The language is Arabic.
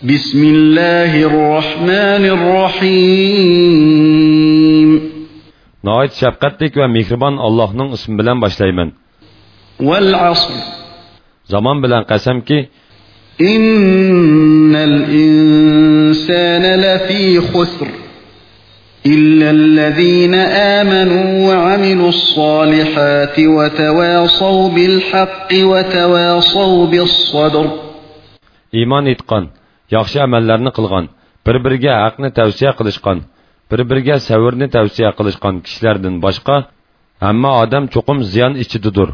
بسم الله الرحمن الرحيم. Nəhayət şəfqətlik və mehriban Allah'ın ismi bilan başlayman. والعصر. Zaman bilan qasamki, إن الإنسان لفي خسر إلا الذين آمنوا وعملوا الصالحات وتواصوا بالحق وتواصوا بالصبر. iymon etgan, yaxshi amallarni qilgan, bir-biriga haqni tavsiya qilishgan, bir-biriga savrni tavsiya qilishgan kishilardan boshqa hamma odam cho'qim ziyon ichidadir.